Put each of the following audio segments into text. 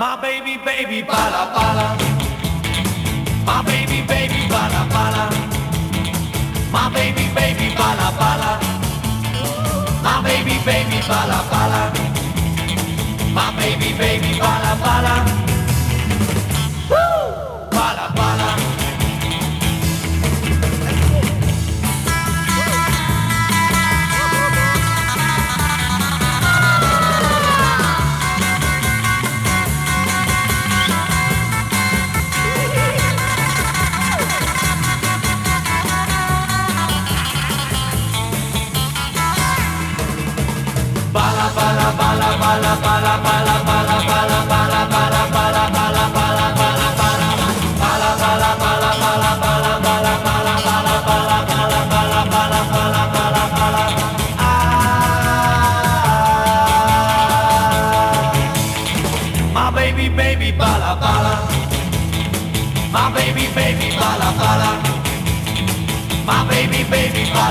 My baby, baby, bala bala. My baby, baby, bala bala. My baby, baby, bala bala. My baby, baby, bala bala. Baby baby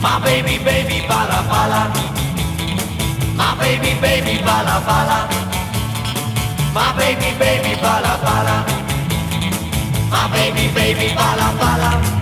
My baby, baby, bala bala. My baby, baby, bala bala. My baby, baby, bala bala. My baby, baby, bala bala.